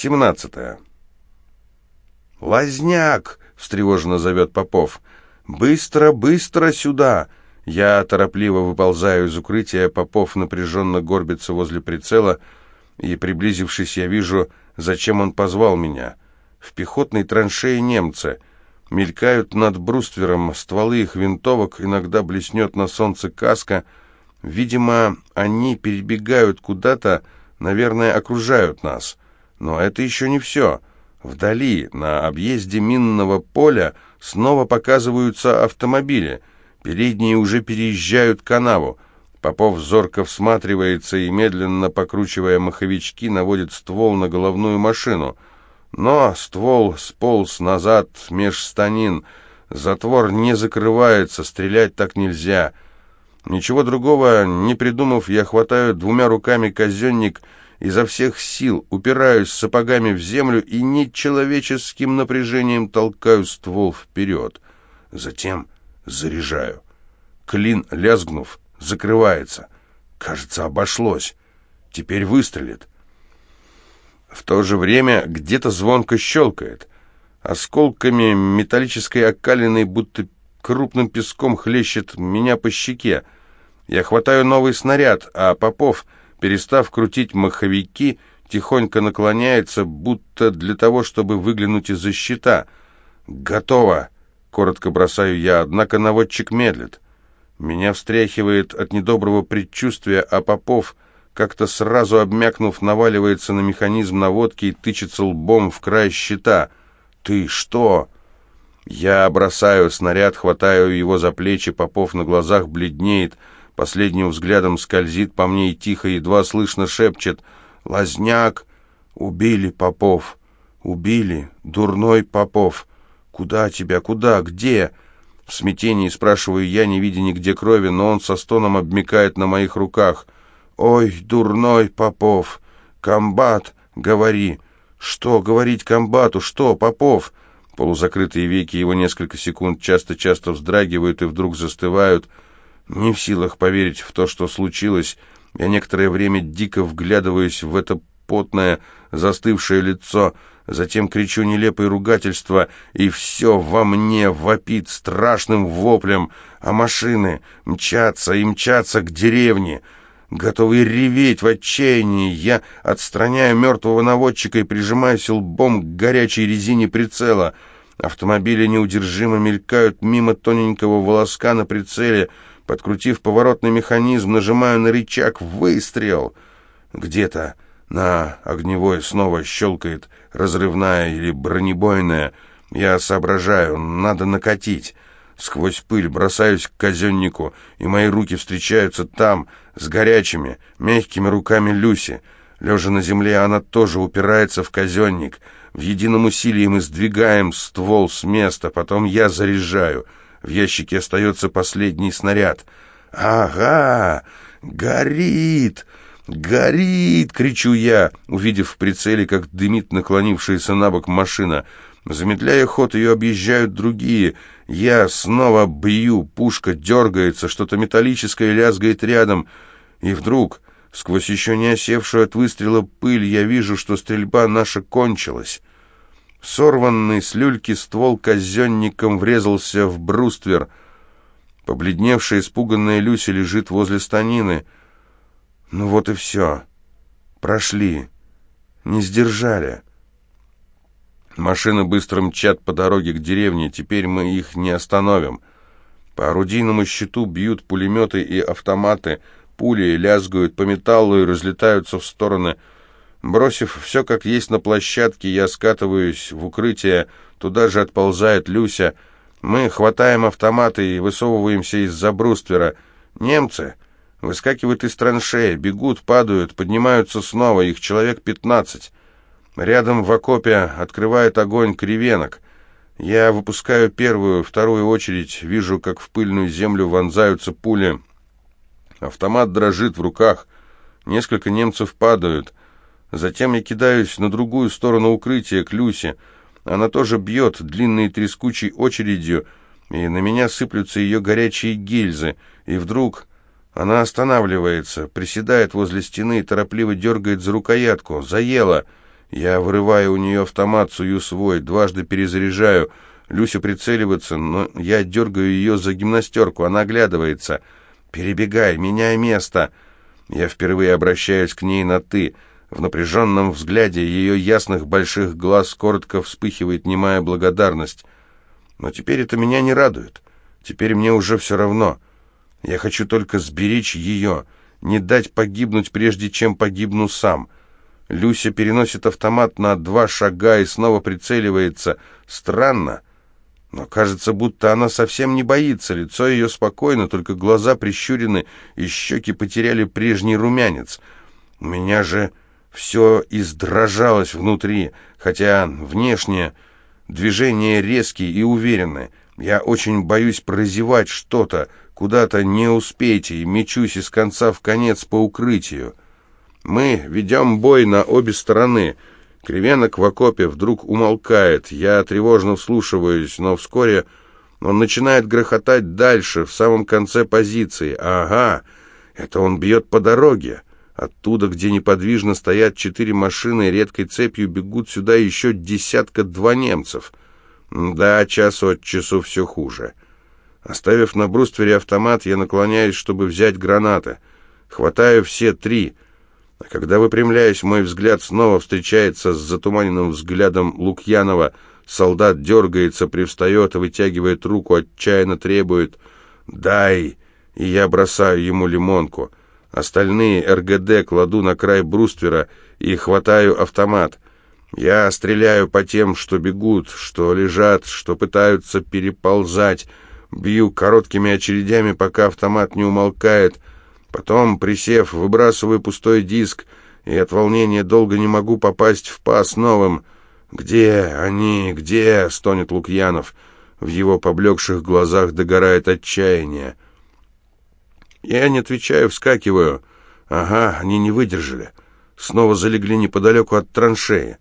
17. «Лазняк!» — встревоженно зовет Попов. «Быстро, быстро сюда!» Я торопливо выползаю из укрытия, Попов напряженно горбится возле прицела, и, приблизившись, я вижу, зачем он позвал меня. В пехотной траншее немцы. Мелькают над бруствером стволы их винтовок, иногда блеснет на солнце каска. Видимо, они перебегают куда-то, наверное, окружают нас. Но это еще не все. Вдали, на объезде минного поля, снова показываются автомобили. Передние уже переезжают канаву. Попов зорко всматривается и, медленно покручивая маховички, наводит ствол на головную машину. Но ствол сполз назад меж станин. Затвор не закрывается, стрелять так нельзя. Ничего другого не придумав, я хватаю двумя руками казенник изо всех сил упираюсь сапогами в землю и нечеловеческим напряжением толкаю ствол вперед. Затем заряжаю. Клин, лязгнув, закрывается. Кажется, обошлось. Теперь выстрелит. В то же время где-то звонко щелкает. Осколками металлической окалины, будто крупным песком хлещет меня по щеке. Я хватаю новый снаряд, а Попов перестав крутить маховики, тихонько наклоняется, будто для того, чтобы выглянуть из-за щита. «Готово!» — коротко бросаю я, однако наводчик медлит. Меня встряхивает от недоброго предчувствия, а Попов, как-то сразу обмякнув, наваливается на механизм наводки и тычется лбом в край щита. «Ты что?» Я бросаю снаряд, хватаю его за плечи, Попов на глазах бледнеет — Последним взглядом скользит по мне и тихо, едва слышно шепчет «Лазняк! Убили Попов! Убили! Дурной Попов! Куда тебя? Куда? Где?» В смятении спрашиваю я, не видя нигде крови, но он со стоном обмикает на моих руках. «Ой, дурной Попов! Комбат, говори!» «Что говорить комбату? Что, Попов?» Полузакрытые веки его несколько секунд часто-часто вздрагивают и вдруг застывают – не в силах поверить в то, что случилось, я некоторое время дико вглядываюсь в это потное, застывшее лицо, затем кричу нелепые ругательства, и все во мне вопит страшным воплем, а машины мчатся и мчатся к деревне. Готовый реветь в отчаянии, я отстраняю мертвого наводчика и прижимаюсь лбом к горячей резине прицела. Автомобили неудержимо мелькают мимо тоненького волоска на прицеле — Подкрутив поворотный механизм, нажимаю на рычаг «Выстрел!». Где-то на огневой снова щелкает разрывная или бронебойная. Я соображаю, надо накатить. Сквозь пыль бросаюсь к казеннику, и мои руки встречаются там, с горячими, мягкими руками Люси. Лежа на земле, она тоже упирается в казенник. В едином усилии мы сдвигаем ствол с места, потом я заряжаю — в ящике остается последний снаряд. «Ага! Горит! Горит!» — кричу я, увидев в прицеле, как дымит наклонившаяся на бок машина. Замедляя ход, ее объезжают другие. Я снова бью, пушка дергается, что-то металлическое лязгает рядом. И вдруг, сквозь еще не осевшую от выстрела пыль, я вижу, что стрельба наша кончилась. Сорванный с люльки ствол казенником врезался в бруствер. Побледневшая, испуганная Люся лежит возле станины. Ну вот и все. Прошли. Не сдержали. Машины быстро мчат по дороге к деревне, теперь мы их не остановим. По орудийному щиту бьют пулеметы и автоматы, пули лязгают по металлу и разлетаются в стороны – Бросив все как есть на площадке, я скатываюсь в укрытие, туда же отползает Люся. Мы хватаем автоматы и высовываемся из-за бруствера. Немцы выскакивают из траншеи, бегут, падают, поднимаются снова, их человек пятнадцать. Рядом в окопе открывает огонь кривенок. Я выпускаю первую, вторую очередь, вижу, как в пыльную землю вонзаются пули. Автомат дрожит в руках. Несколько немцев падают. Затем я кидаюсь на другую сторону укрытия, к Люсе. Она тоже бьет длинной трескучей очередью, и на меня сыплются ее горячие гильзы. И вдруг она останавливается, приседает возле стены и торопливо дергает за рукоятку. Заела. Я вырываю у нее автомат, сую свой, дважды перезаряжаю. Люся прицеливается, но я дергаю ее за гимнастерку, она оглядывается. «Перебегай, меняй место!» Я впервые обращаюсь к ней на «ты». В напряженном взгляде ее ясных больших глаз коротко вспыхивает немая благодарность. Но теперь это меня не радует. Теперь мне уже все равно. Я хочу только сберечь ее, не дать погибнуть, прежде чем погибну сам. Люся переносит автомат на два шага и снова прицеливается. Странно, но кажется, будто она совсем не боится. Лицо ее спокойно, только глаза прищурены, и щеки потеряли прежний румянец. У меня же все издрожалось внутри, хотя внешне движения резкие и уверенные. Я очень боюсь прозевать что-то, куда-то не успейте, и мечусь из конца в конец по укрытию. Мы ведем бой на обе стороны. Кривенок в окопе вдруг умолкает. Я тревожно вслушиваюсь, но вскоре он начинает грохотать дальше, в самом конце позиции. Ага, это он бьет по дороге. Оттуда, где неподвижно стоят четыре машины, редкой цепью бегут сюда еще десятка-два немцев. Да, час от часу все хуже. Оставив на бруствере автомат, я наклоняюсь, чтобы взять гранаты. Хватаю все три. А когда выпрямляюсь, мой взгляд снова встречается с затуманенным взглядом Лукьянова. Солдат дергается, привстает вытягивает руку, отчаянно требует «Дай!» И я бросаю ему лимонку. Остальные РГД кладу на край бруствера и хватаю автомат. Я стреляю по тем, что бегут, что лежат, что пытаются переползать. Бью короткими очередями, пока автомат не умолкает. Потом, присев, выбрасываю пустой диск, и от волнения долго не могу попасть в пас новым. «Где они? Где?» — стонет Лукьянов. В его поблекших глазах догорает отчаяние. Я не отвечаю, вскакиваю. Ага, они не выдержали. Снова залегли неподалеку от траншеи.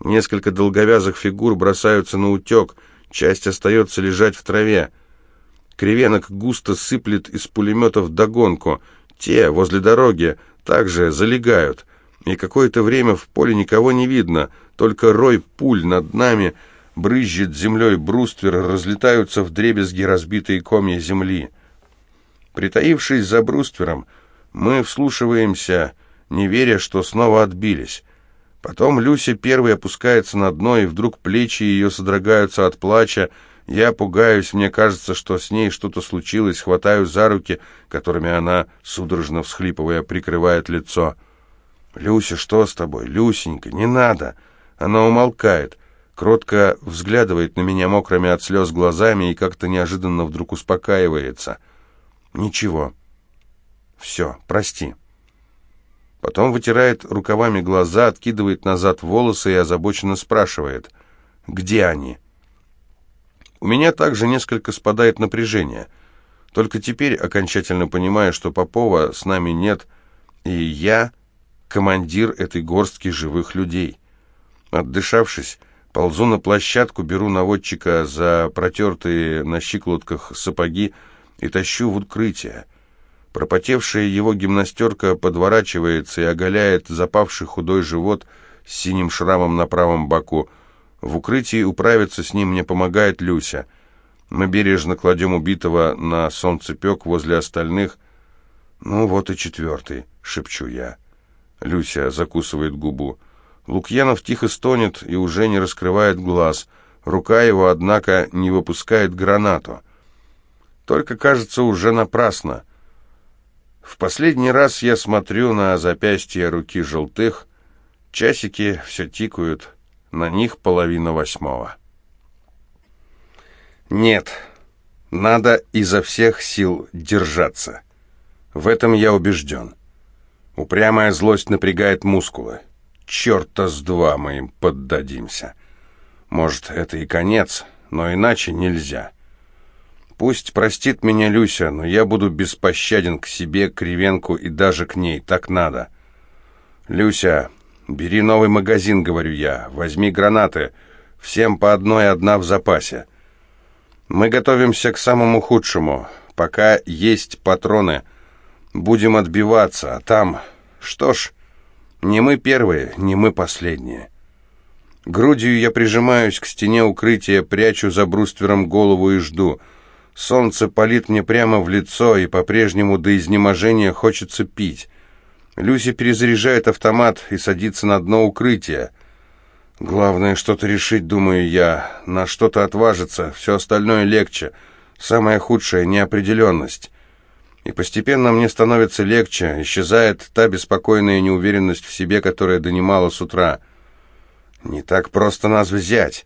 Несколько долговязых фигур бросаются на утек, часть остается лежать в траве. Кривенок густо сыплет из пулеметов догонку. Те, возле дороги, также залегают. И какое-то время в поле никого не видно, только рой пуль над нами брызжет землей бруствер, разлетаются в дребезги разбитые комья земли. Притаившись за бруствером, мы вслушиваемся, не веря, что снова отбились. Потом Люся первой опускается на дно, и вдруг плечи ее содрогаются от плача. Я пугаюсь, мне кажется, что с ней что-то случилось, хватаю за руки, которыми она, судорожно всхлипывая, прикрывает лицо. «Люся, что с тобой? Люсенька, не надо!» Она умолкает, кротко взглядывает на меня мокрыми от слез глазами и как-то неожиданно вдруг успокаивается — «Ничего. Все, прости». Потом вытирает рукавами глаза, откидывает назад волосы и озабоченно спрашивает, «Где они?» У меня также несколько спадает напряжение. Только теперь окончательно понимаю, что Попова с нами нет, и я командир этой горстки живых людей. Отдышавшись, ползу на площадку, беру наводчика за протертые на щиколотках сапоги, и тащу в укрытие. Пропотевшая его гимнастерка подворачивается и оголяет запавший худой живот с синим шрамом на правом боку. В укрытии управиться с ним мне помогает Люся. Мы бережно кладем убитого на солнцепек возле остальных. «Ну вот и четвертый», — шепчу я. Люся закусывает губу. Лукьянов тихо стонет и уже не раскрывает глаз. Рука его, однако, не выпускает гранату. Только, кажется, уже напрасно. В последний раз я смотрю на запястье руки желтых. Часики все тикают. На них половина восьмого. Нет, надо изо всех сил держаться. В этом я убежден. Упрямая злость напрягает мускулы. Черта с два мы им поддадимся. Может, это и конец, но иначе нельзя. Пусть простит меня Люся, но я буду беспощаден к себе, к Кривенку и даже к ней. Так надо. Люся, бери новый магазин, говорю я. Возьми гранаты. Всем по одной, одна в запасе. Мы готовимся к самому худшему. Пока есть патроны, будем отбиваться, а там... Что ж, не мы первые, не мы последние. Грудью я прижимаюсь к стене укрытия, прячу за бруствером голову и жду. Солнце палит мне прямо в лицо, и по-прежнему до изнеможения хочется пить. Люся перезаряжает автомат и садится на дно укрытия. Главное что-то решить, думаю я, на что-то отважиться, все остальное легче. Самое худшее — неопределенность. И постепенно мне становится легче, исчезает та беспокойная неуверенность в себе, которая донимала с утра — не так просто нас взять.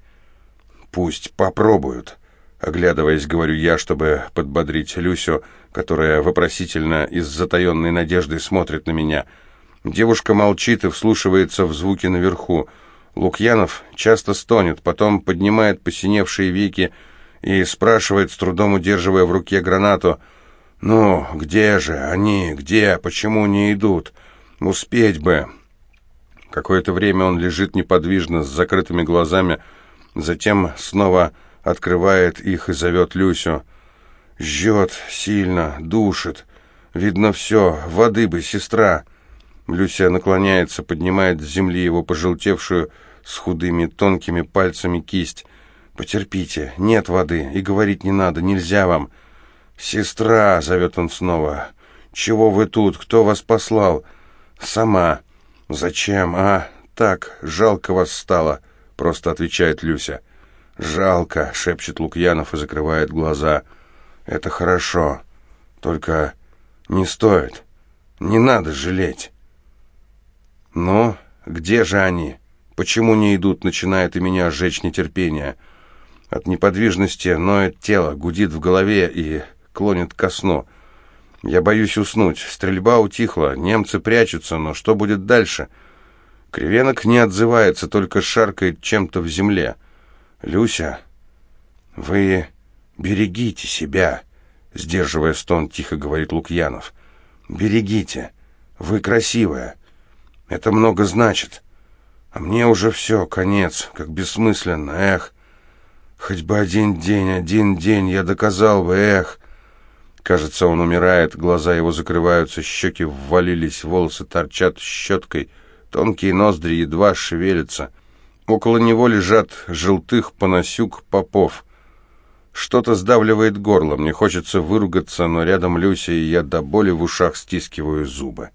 Пусть попробуют. Оглядываясь, говорю я, чтобы подбодрить Люсю, которая вопросительно и с затаенной надеждой смотрит на меня. Девушка молчит и вслушивается в звуки наверху. Лукьянов часто стонет, потом поднимает посиневшие веки и спрашивает, с трудом удерживая в руке гранату, «Ну, где же они? Где? Почему не идут? Успеть бы!» Какое-то время он лежит неподвижно, с закрытыми глазами, затем снова открывает их и зовет Люсю. Жжет сильно, душит. Видно все, воды бы, сестра. Люся наклоняется, поднимает с земли его пожелтевшую с худыми тонкими пальцами кисть. «Потерпите, нет воды, и говорить не надо, нельзя вам». «Сестра!» — зовет он снова. «Чего вы тут? Кто вас послал?» «Сама». «Зачем, а? Так, жалко вас стало», — просто отвечает Люся. «Жалко», — шепчет Лукьянов и закрывает глаза. «Это хорошо. Только не стоит. Не надо жалеть». «Ну, где же они? Почему не идут?» — начинает и меня сжечь нетерпение. От неподвижности ноет тело, гудит в голове и клонит ко сну. Я боюсь уснуть. Стрельба утихла, немцы прячутся, но что будет дальше? Кривенок не отзывается, только шаркает чем-то в земле. «Люся, вы берегите себя», — сдерживая стон, тихо говорит Лукьянов. «Берегите. Вы красивая. Это много значит. А мне уже все, конец, как бессмысленно, эх. Хоть бы один день, один день я доказал бы, эх». Кажется, он умирает, глаза его закрываются, щеки ввалились, волосы торчат щеткой, тонкие ноздри едва шевелятся. Около него лежат желтых поносюк попов. Что-то сдавливает горло, мне хочется выругаться, но рядом Люся, и я до боли в ушах стискиваю зубы.